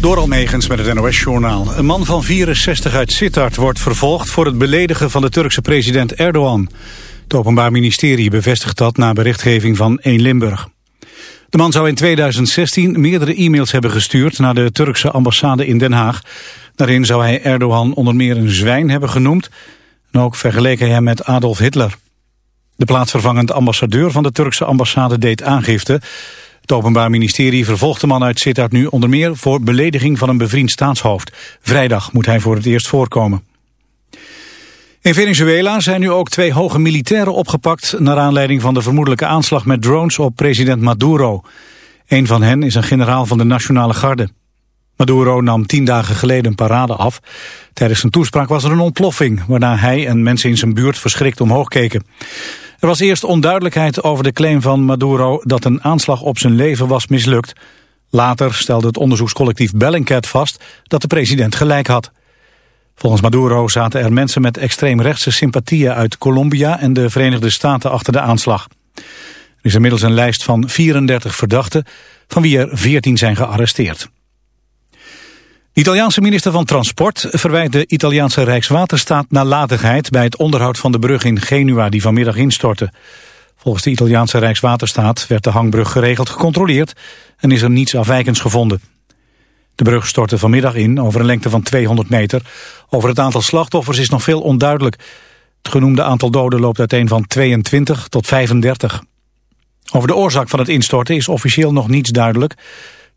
Door Almegens met het NOS-journaal. Een man van 64 uit Sittard wordt vervolgd voor het beledigen van de Turkse president Erdogan. Het Openbaar Ministerie bevestigt dat na berichtgeving van 1 Limburg. De man zou in 2016 meerdere e-mails hebben gestuurd naar de Turkse ambassade in Den Haag. Daarin zou hij Erdogan onder meer een zwijn hebben genoemd. En ook vergeleken hij hem met Adolf Hitler. De plaatsvervangend ambassadeur van de Turkse ambassade deed aangifte. Het Openbaar Ministerie vervolgt de man uit Sittard nu onder meer voor belediging van een bevriend staatshoofd. Vrijdag moet hij voor het eerst voorkomen. In Venezuela zijn nu ook twee hoge militairen opgepakt... naar aanleiding van de vermoedelijke aanslag met drones op president Maduro. Een van hen is een generaal van de Nationale Garde. Maduro nam tien dagen geleden een parade af. Tijdens zijn toespraak was er een ontploffing... waarna hij en mensen in zijn buurt verschrikt omhoog keken. Er was eerst onduidelijkheid over de claim van Maduro dat een aanslag op zijn leven was mislukt. Later stelde het onderzoekscollectief Bellingcat vast dat de president gelijk had. Volgens Maduro zaten er mensen met extreemrechtse sympathieën uit Colombia en de Verenigde Staten achter de aanslag. Er is inmiddels een lijst van 34 verdachten, van wie er 14 zijn gearresteerd. De Italiaanse minister van Transport verwijt de Italiaanse Rijkswaterstaat nalatigheid bij het onderhoud van de brug in Genua die vanmiddag instortte. Volgens de Italiaanse Rijkswaterstaat werd de hangbrug geregeld gecontroleerd en is er niets afwijkends gevonden. De brug stortte vanmiddag in over een lengte van 200 meter. Over het aantal slachtoffers is nog veel onduidelijk. Het genoemde aantal doden loopt uiteen van 22 tot 35. Over de oorzaak van het instorten is officieel nog niets duidelijk.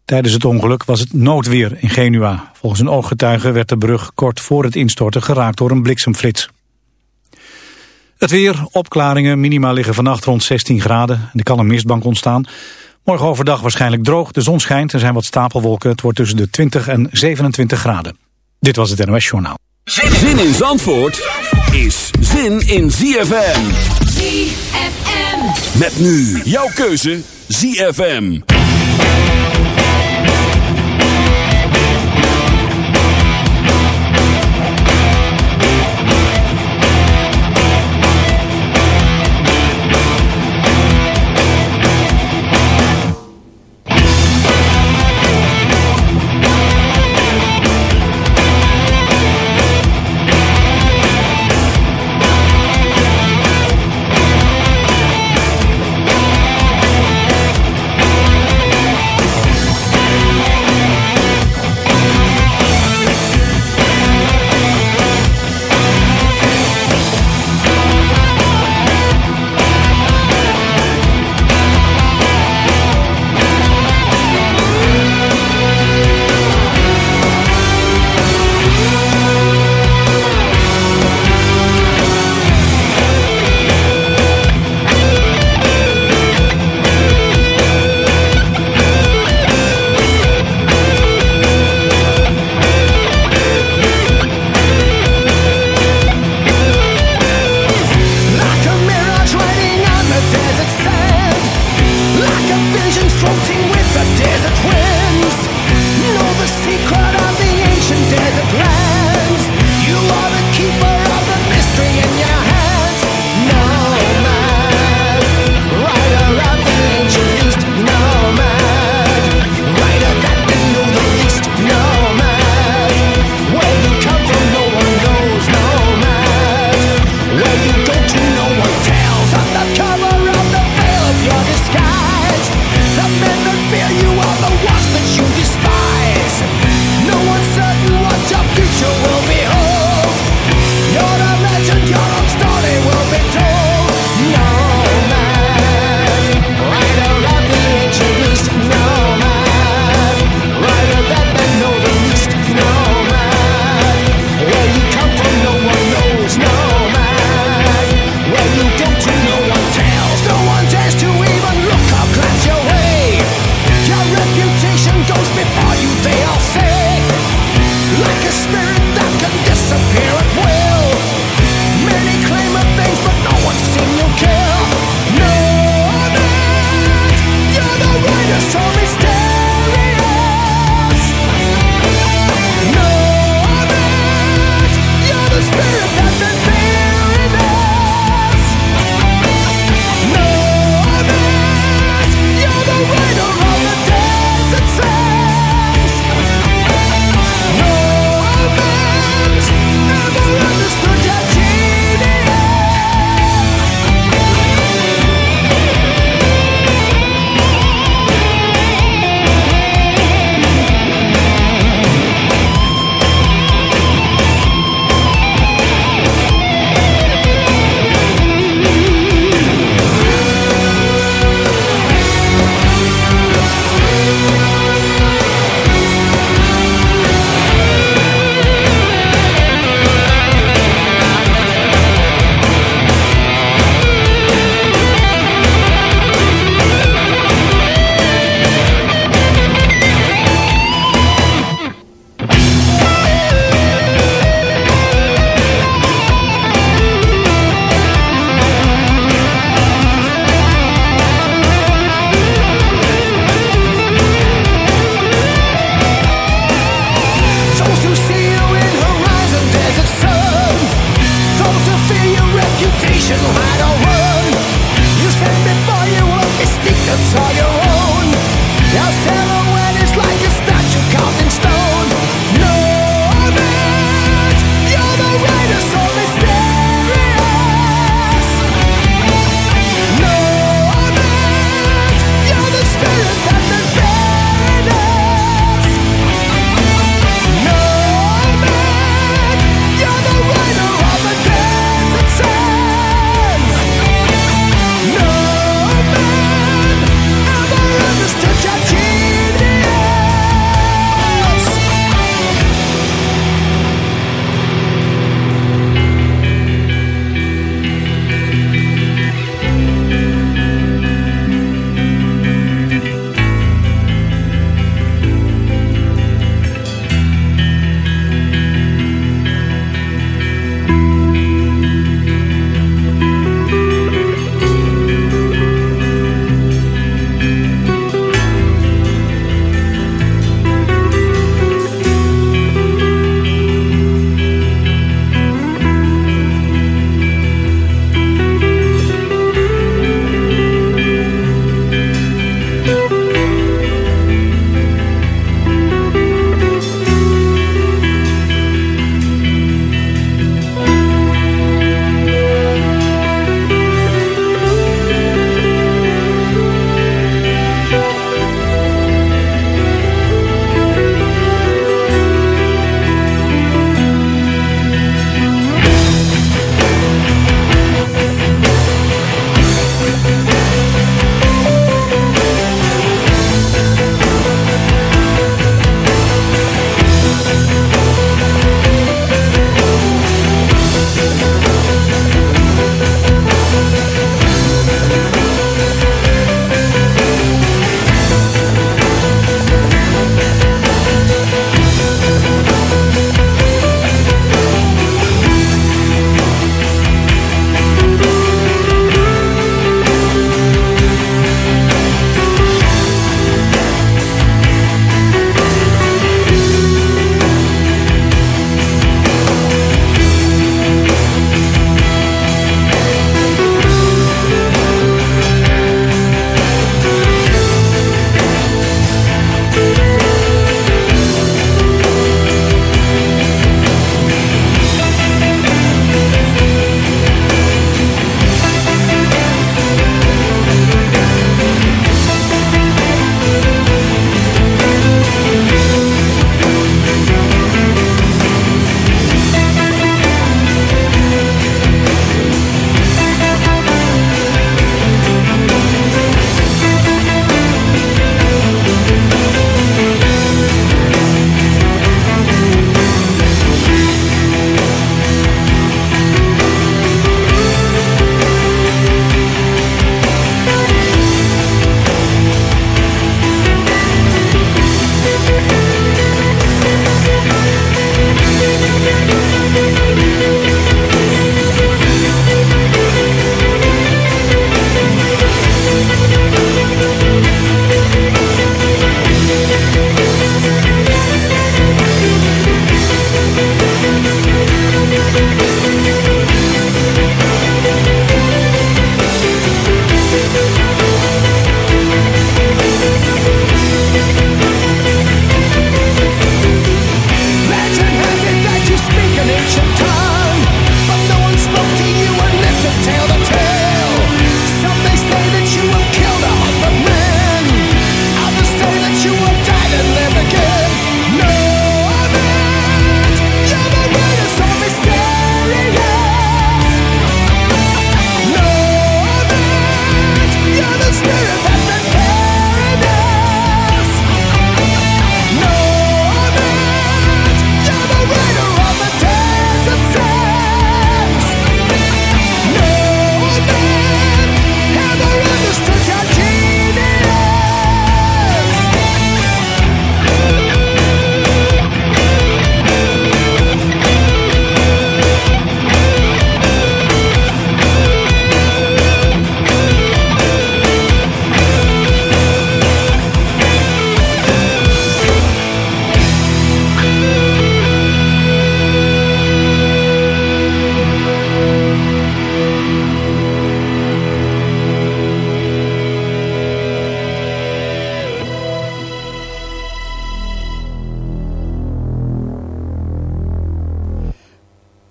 Tijdens het ongeluk was het noodweer in Genua. Volgens een ooggetuige werd de brug kort voor het instorten geraakt door een bliksemflits. Het weer, opklaringen, minima liggen vannacht rond 16 graden. En er kan een mistbank ontstaan. Morgen overdag waarschijnlijk droog, de zon schijnt, er zijn wat stapelwolken. Het wordt tussen de 20 en 27 graden. Dit was het NOS Journaal. Zin in Zandvoort is zin in ZFM. ZFM. Met nu jouw keuze ZFM.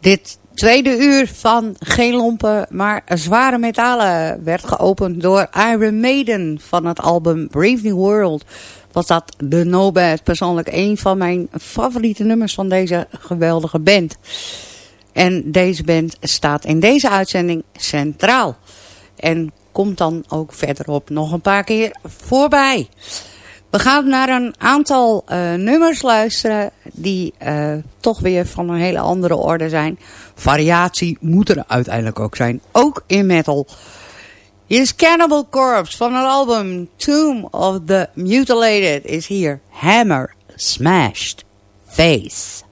Dit tweede uur van geen lompen, maar zware metalen werd geopend door Iron Maiden van het album Brave New World. Was dat The No Bad, persoonlijk een van mijn favoriete nummers van deze geweldige band. En deze band staat in deze uitzending centraal. En komt dan ook verderop nog een paar keer voorbij. We gaan naar een aantal uh, nummers luisteren die uh, toch weer van een hele andere orde zijn. Variatie moet er uiteindelijk ook zijn, ook in metal. Hier is Cannibal Corpse van het album Tomb of the Mutilated is hier Hammer Smashed Face.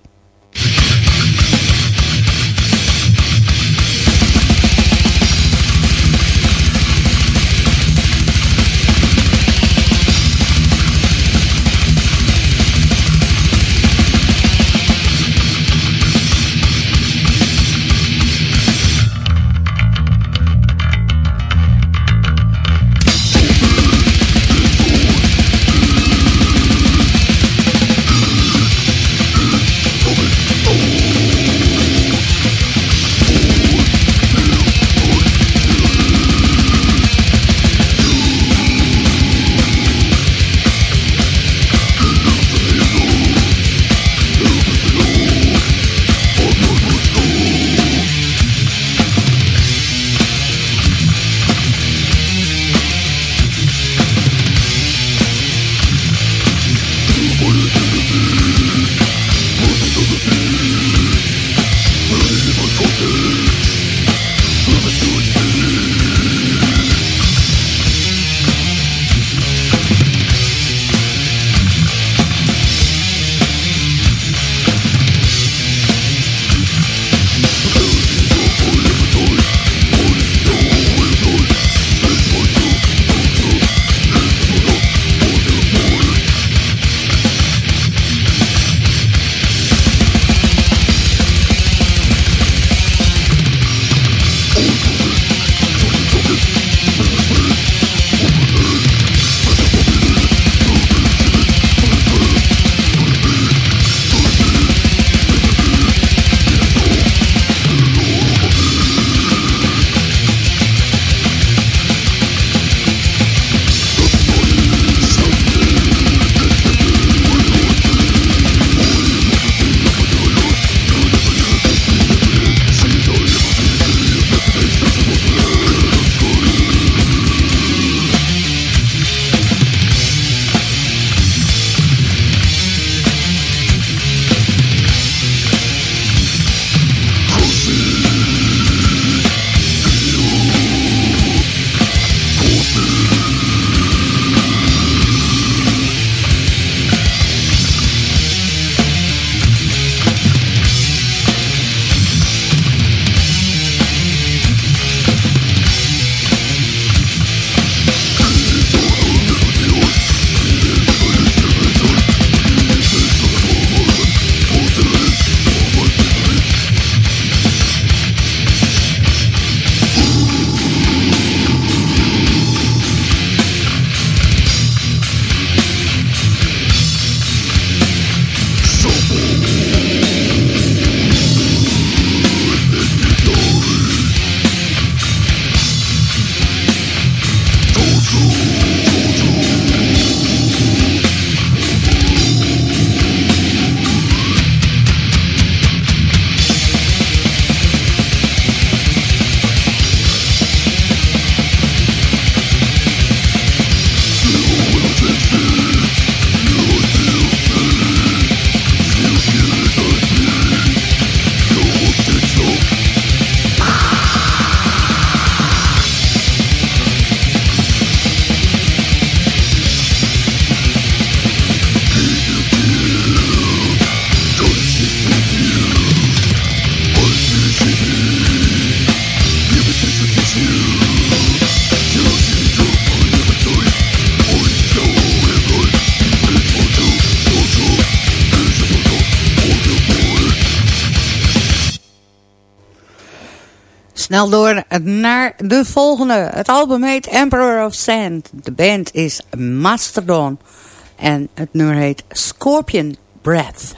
Door naar de volgende. Het album heet Emperor of Sand. De band is Mastodon. En het nummer heet Scorpion Breath.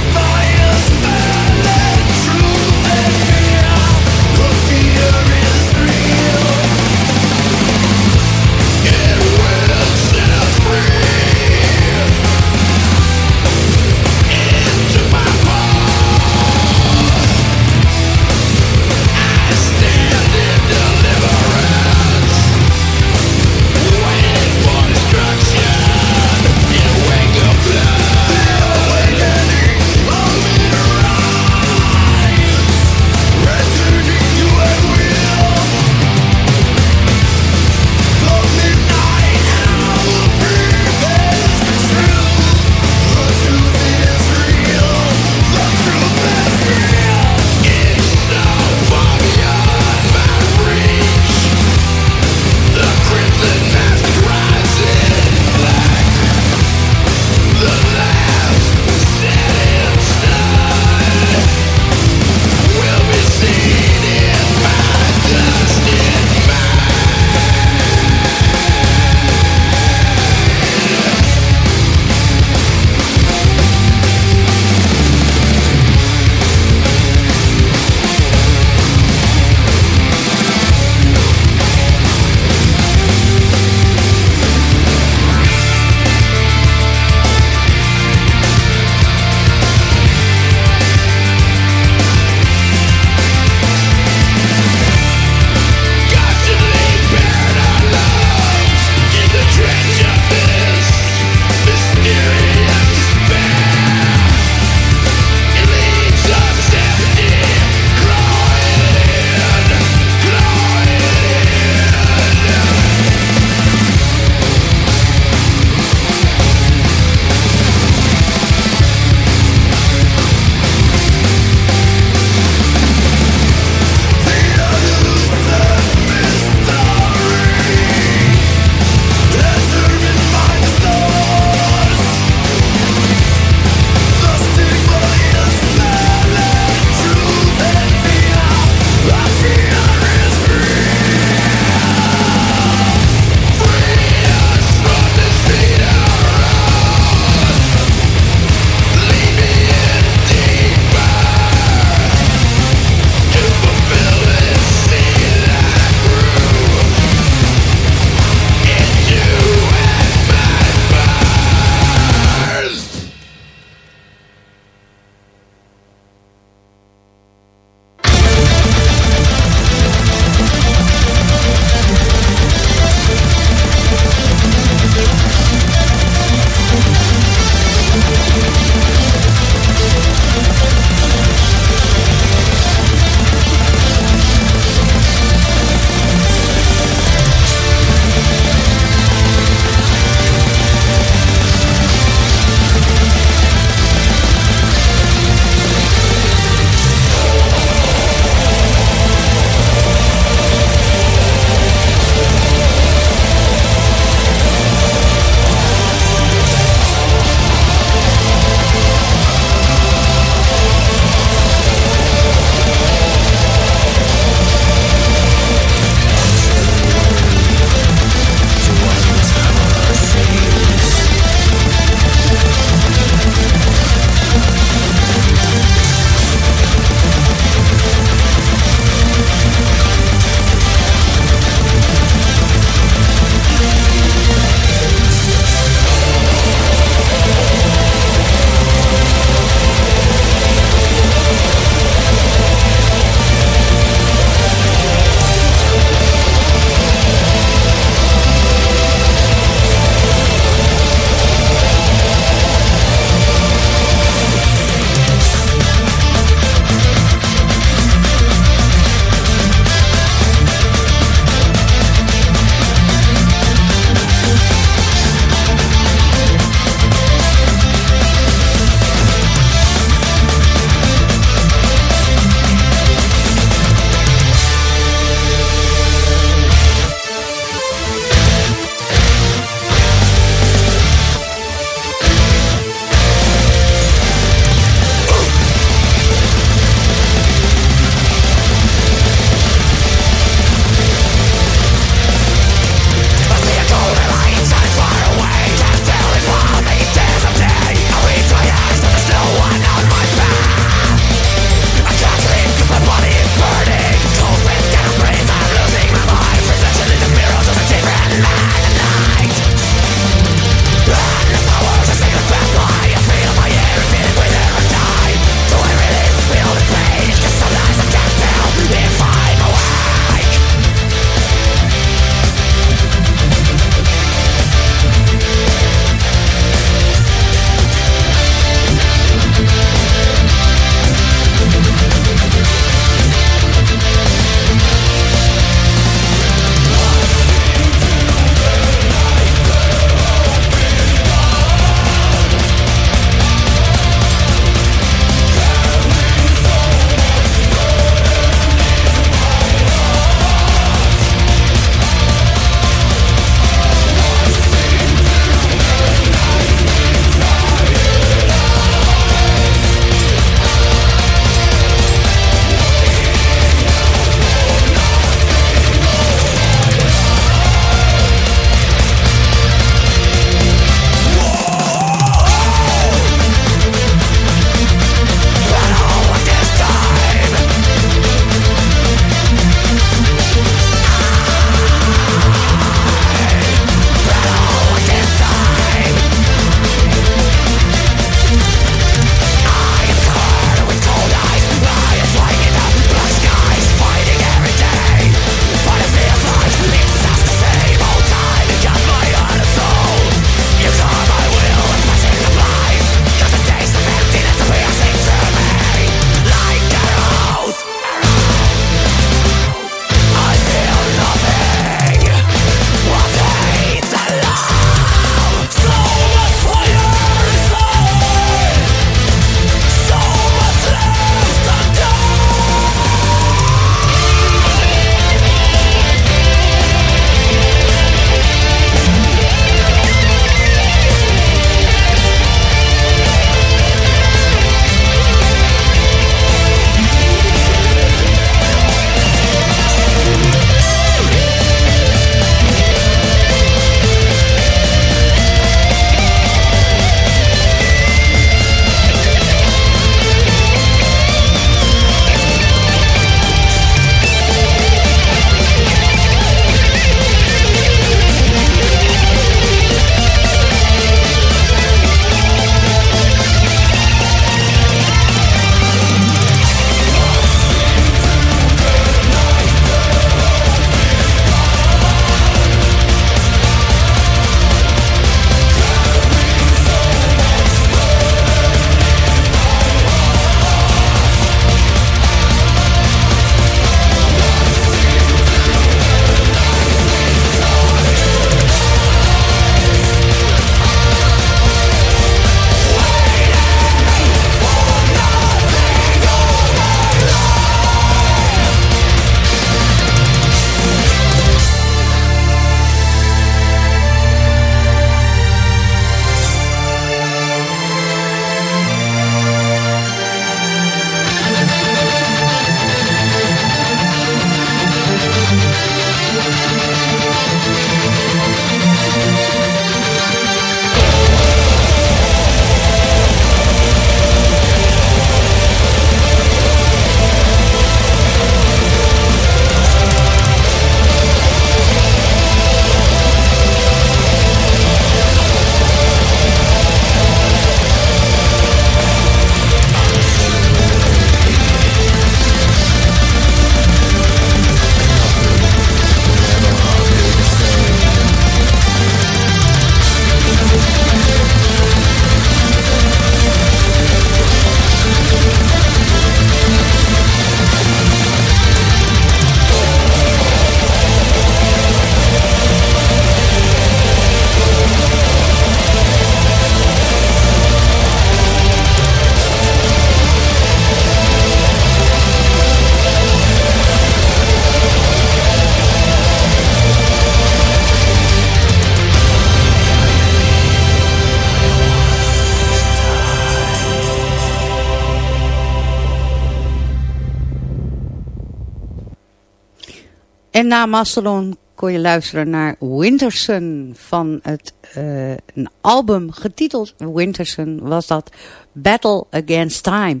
Na Mastodon kon je luisteren naar Winterson van het uh, een album getiteld Winterson was dat Battle Against Time.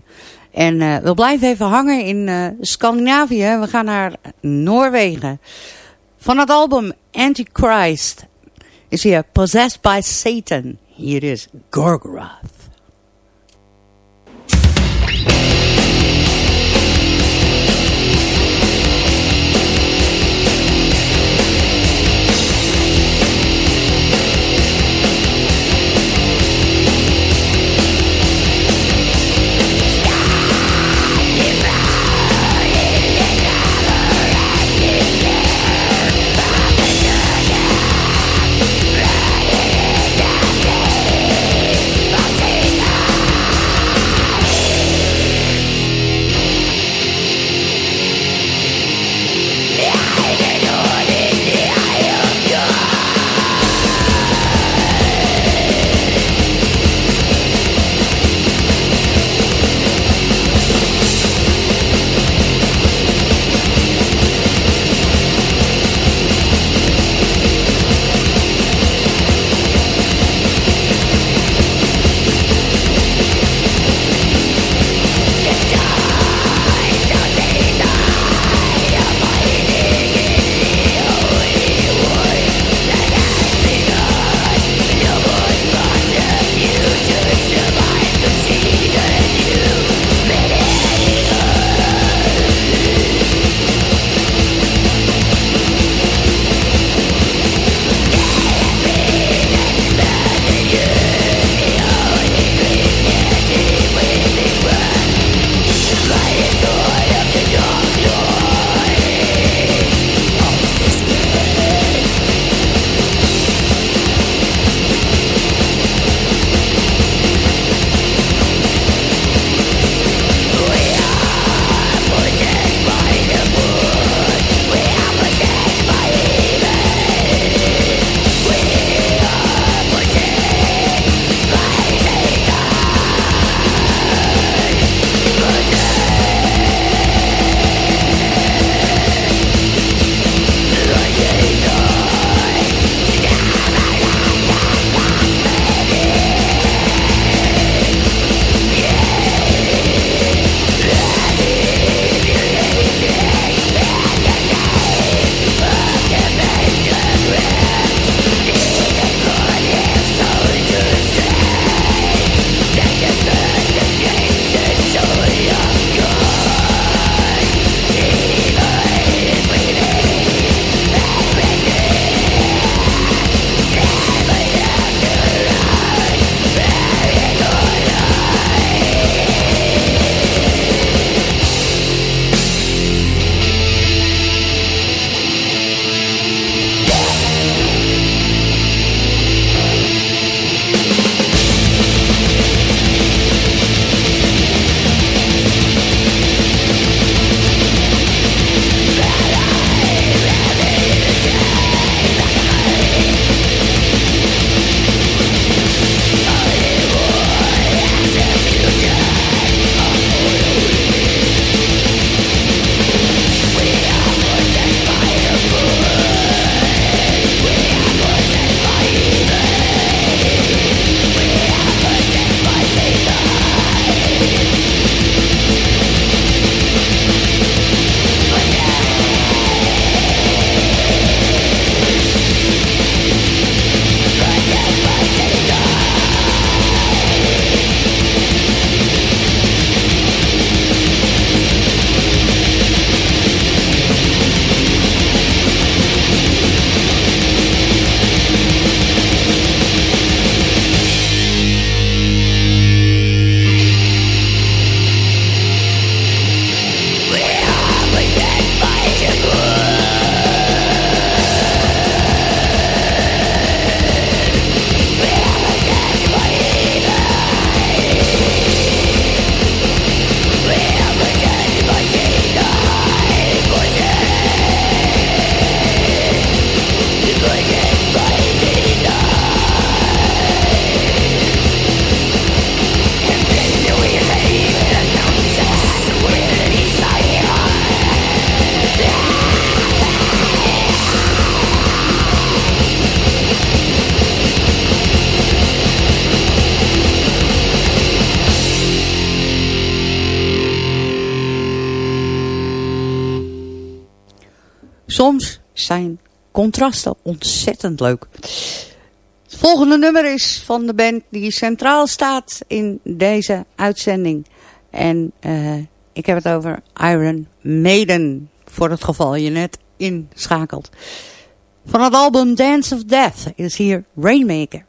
En uh, we blijven even hangen in uh, Scandinavië. We gaan naar Noorwegen. Van het album Antichrist is hier Possessed by Satan. Hier is Gorgoroth. Soms zijn contrasten ontzettend leuk. Het volgende nummer is van de band die centraal staat in deze uitzending. En uh, ik heb het over Iron Maiden. Voor het geval je net inschakelt. Van het album Dance of Death is hier Rainmaker.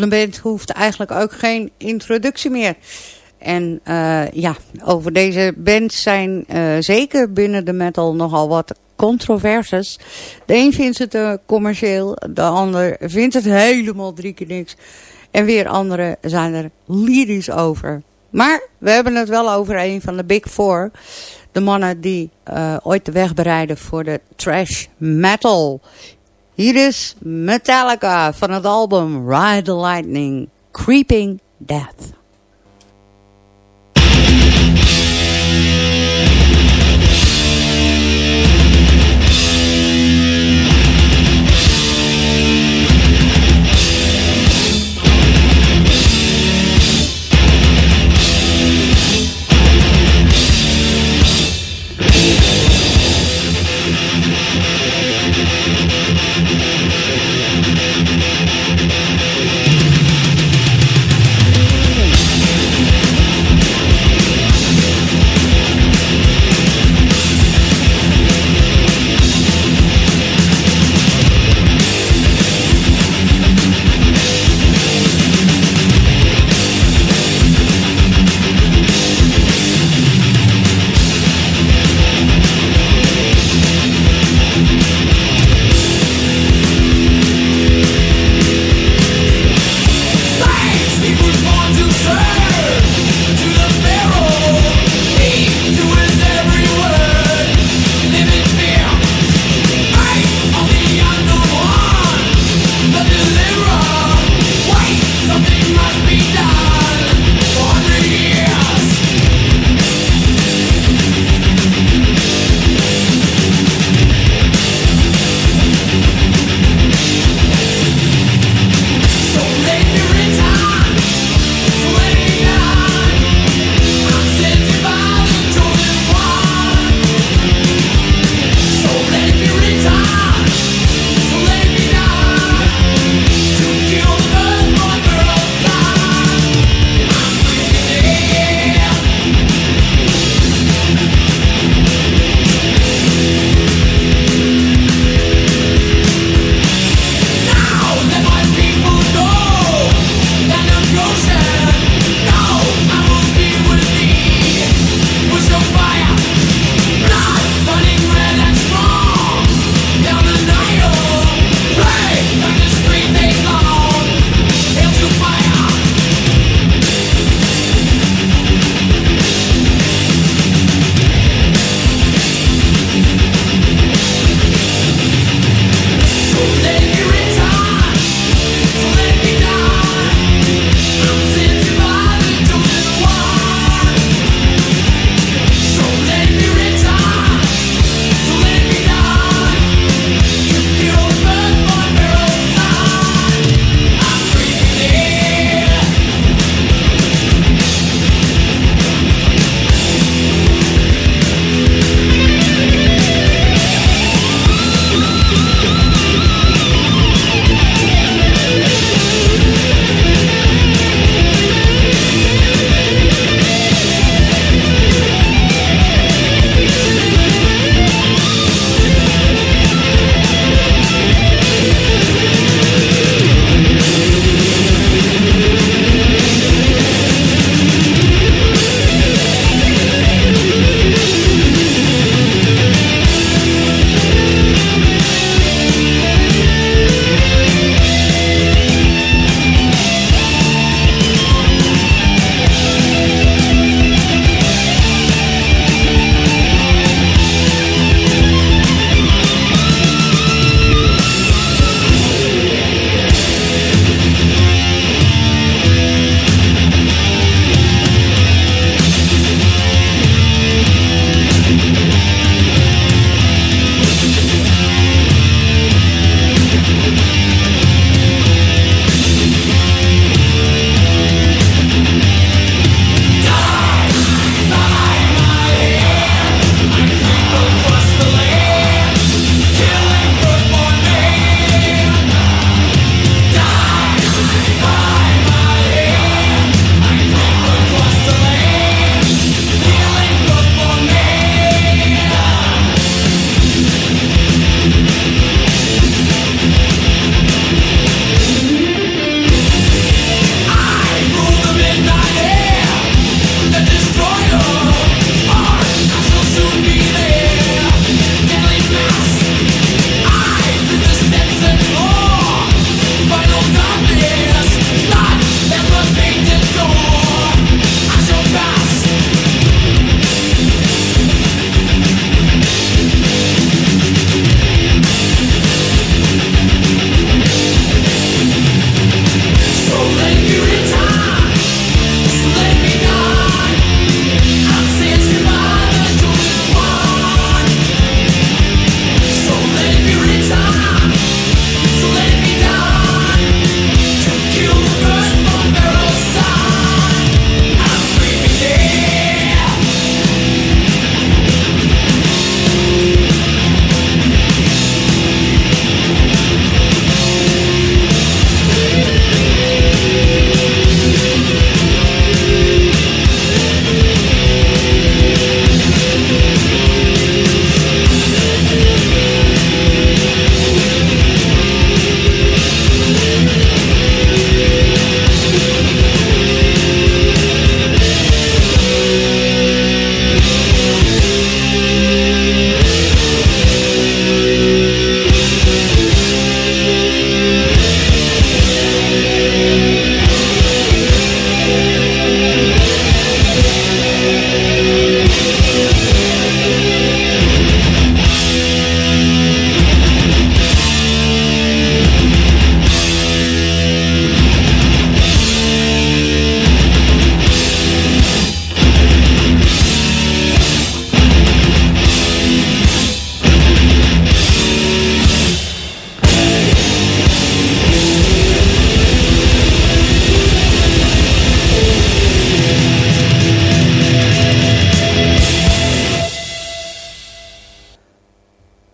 Volgende band hoeft eigenlijk ook geen introductie meer. En uh, ja, over deze band zijn uh, zeker binnen de metal nogal wat controverses. De een vindt het uh, commercieel, de ander vindt het helemaal drie keer niks. En weer anderen zijn er lyrisch over. Maar we hebben het wel over een van de Big Four. De mannen die ooit de weg bereiden voor de trash metal. Hier is Metallica van het album Ride the Lightning, Creeping Death.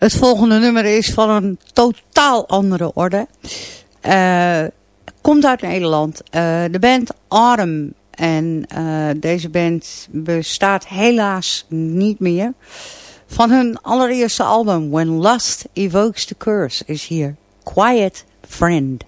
Het volgende nummer is van een totaal andere orde. Uh, komt uit Nederland. Uh, de band Autumn. En uh, deze band bestaat helaas niet meer. Van hun allereerste album When Lust Evokes the Curse is hier Quiet Friend.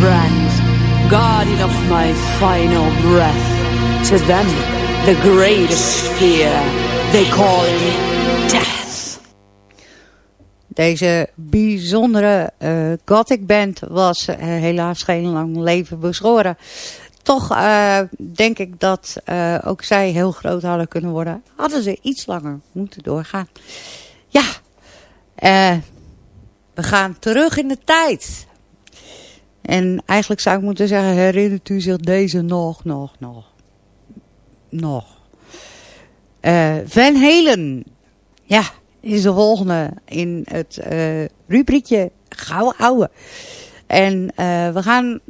Friend, guardian of my final breath. To them, the greatest fear, they call him death. Deze bijzondere uh, gothic band was uh, helaas geen lang leven beschoren. Toch uh, denk ik dat ook zij heel groot hadden kunnen worden. Hadden ze iets langer moeten doorgaan. Ja, we gaan terug in de tijd. En eigenlijk zou ik moeten zeggen, herinnert u zich deze nog, nog, nog? Nog. Uh, Van Halen. Ja, is de volgende in het uh, rubriekje Gouden Ouwe. En uh, we gaan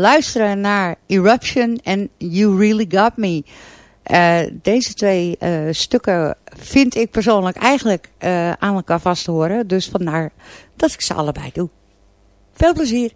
luisteren naar Eruption en You Really Got Me. deze twee stukken vind ik persoonlijk eigenlijk aan elkaar vast te horen. Dus vandaar dat ik ze allebei doe. Veel plezier.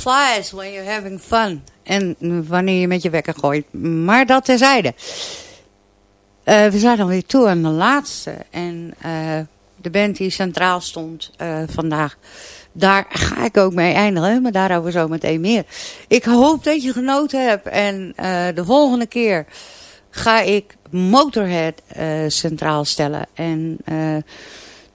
Flies when you're having fun. En wanneer je met je wekker gooit. Maar dat terzijde. Uh, we zijn alweer toe aan de laatste. En uh, de band die centraal stond uh, vandaag. Daar ga ik ook mee eindigen. Maar daarover zo meteen meer. Ik hoop dat je genoten hebt. En de volgende keer ga ik Motorhead centraal stellen. En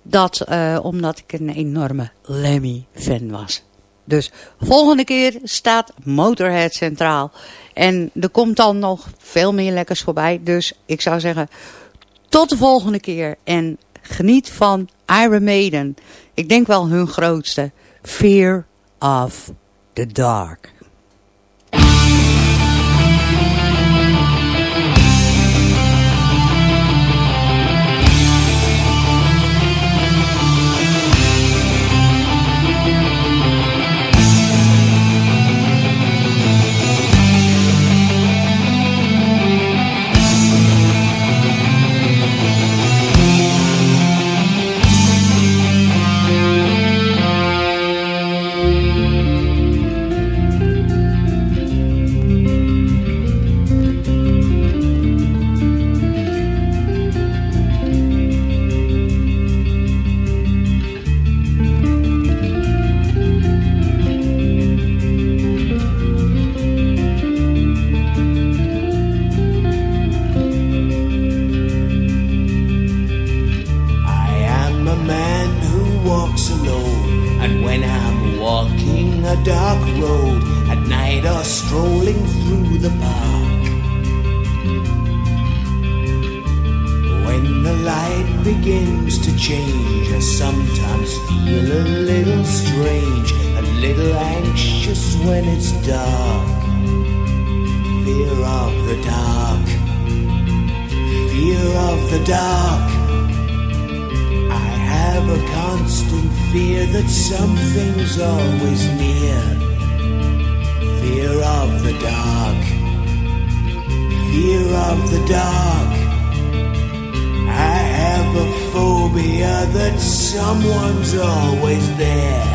dat omdat ik een enorme Lemmy-fan was. Dus volgende keer staat Motorhead centraal. En er komt dan nog veel meer lekkers voorbij. Dus ik zou zeggen, tot de volgende keer. En geniet van Iron Maiden. Ik denk wel hun grootste. Fear of the Dark. the dark. I have a constant fear that something's always near. Fear of the dark. Fear of the dark. I have a phobia that someone's always there.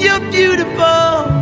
you're beautiful.